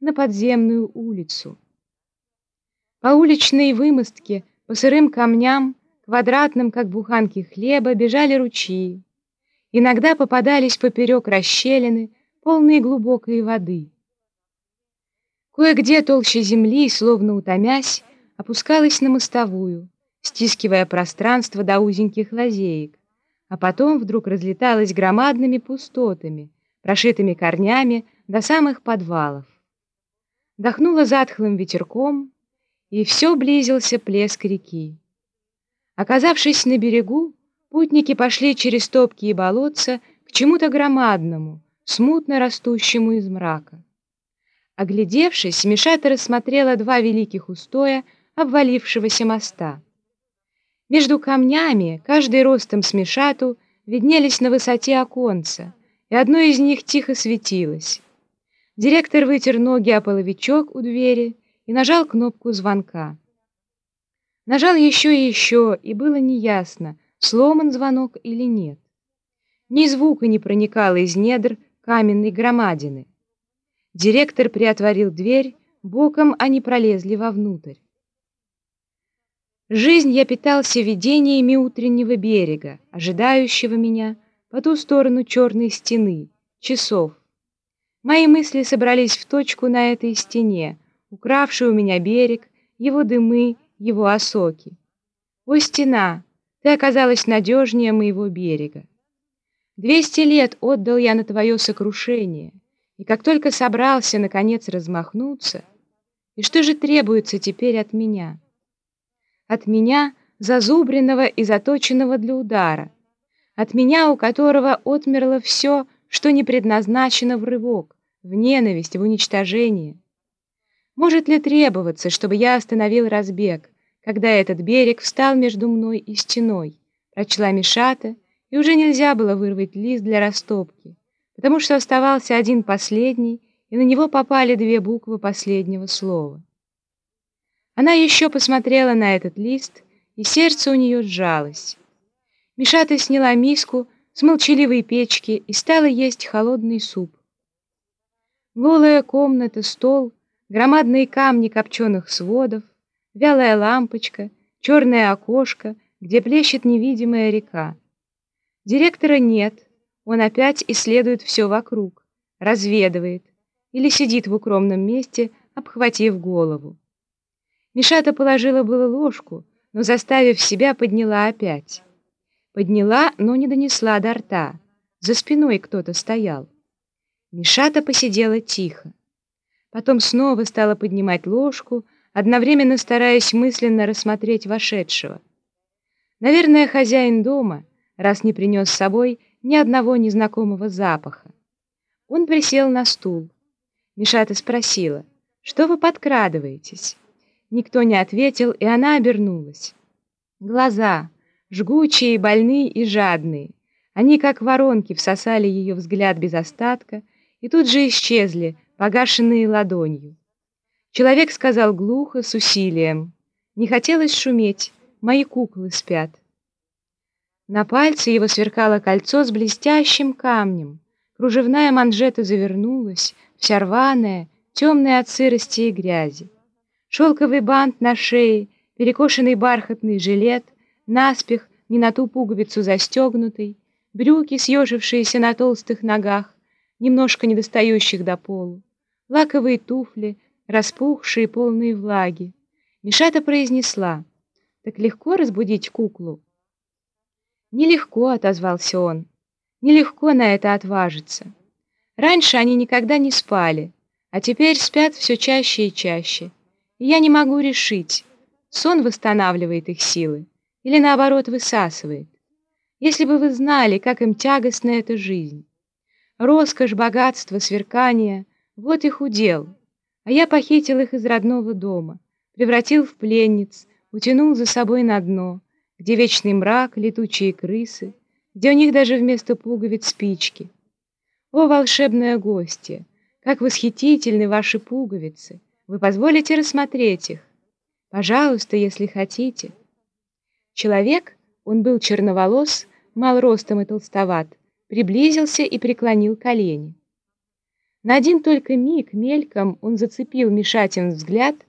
на подземную улицу. По уличной вымостке, по сырым камням, квадратным, как буханки хлеба, бежали ручьи. Иногда попадались поперек расщелины, полные глубокой воды. Кое-где толще земли, словно утомясь, опускалась на мостовую, стискивая пространство до узеньких лазеек, а потом вдруг разлеталась громадными пустотами, прошитыми корнями до самых подвалов. Дохнуло затхлым ветерком, и все близился плеск реки. Оказавшись на берегу, путники пошли через топки и болотца к чему-то громадному, смутно растущему из мрака. Оглядевшись, Мишата рассмотрела два великих устоя обвалившегося моста. Между камнями, каждый ростом с Мишату, виднелись на высоте оконца, и одно из них тихо светилось. Директор вытер ноги о половичок у двери и нажал кнопку звонка. Нажал еще и еще, и было неясно, сломан звонок или нет. Ни звука не проникало из недр каменной громадины. Директор приотворил дверь, боком они пролезли вовнутрь. Жизнь я питался видениями утреннего берега, ожидающего меня по ту сторону черной стены, часов. Мои мысли собрались в точку на этой стене, укравшей у меня берег, его дымы, его осоки. О, стена, ты оказалась надежнее моего берега. Двести лет отдал я на твое сокрушение, и как только собрался, наконец, размахнуться, и что же требуется теперь от меня? От меня, зазубренного и заточенного для удара, от меня, у которого отмерло все, что не предназначено в рывок, в ненависть, в уничтожение. Может ли требоваться, чтобы я остановил разбег, когда этот берег встал между мной и стеной, прочла Мишата, и уже нельзя было вырвать лист для растопки, потому что оставался один последний, и на него попали две буквы последнего слова. Она еще посмотрела на этот лист, и сердце у нее сжалось. Мишата сняла миску с молчаливой печки и стала есть холодный суп. Голая комната, стол, громадные камни копченых сводов, вялая лампочка, черное окошко, где плещет невидимая река. Директора нет, он опять исследует все вокруг, разведывает или сидит в укромном месте, обхватив голову. Мишата положила было ложку, но, заставив себя, подняла опять. Подняла, но не донесла до рта. За спиной кто-то стоял. Мишата посидела тихо. Потом снова стала поднимать ложку, одновременно стараясь мысленно рассмотреть вошедшего. Наверное, хозяин дома, раз не принес с собой ни одного незнакомого запаха. Он присел на стул. Мишата спросила, «Что вы подкрадываетесь?» Никто не ответил, и она обернулась. Глаза, жгучие, больные и жадные. Они, как воронки, всосали ее взгляд без остатка и тут же исчезли, погашенные ладонью. Человек сказал глухо, с усилием. Не хотелось шуметь, мои куклы спят. На пальце его сверкало кольцо с блестящим камнем. Кружевная манжета завернулась, вся рваная, темная от сырости и грязи шелковый бант на шее, перекошенный бархатный жилет, наспех, не на ту пуговицу застегнутый, брюки, съежившиеся на толстых ногах, немножко недостающих до полу, лаковые туфли, распухшие, полные влаги. Мишата произнесла, «Так легко разбудить куклу?» «Нелегко», — отозвался он, — «нелегко на это отважиться. Раньше они никогда не спали, а теперь спят все чаще и чаще. Я не могу решить, сон восстанавливает их силы или, наоборот, высасывает. Если бы вы знали, как им тягостна эта жизнь. Роскошь, богатство, сверкание — вот их удел. А я похитил их из родного дома, превратил в пленниц, утянул за собой на дно, где вечный мрак, летучие крысы, где у них даже вместо пуговиц спички. О, волшебное гостье! Как восхитительны ваши пуговицы! Вы позволите рассмотреть их? Пожалуйста, если хотите. Человек, он был черноволос, мал ростом и толстоват, приблизился и преклонил колени. На один только миг мельком он зацепил Мишатин взгляд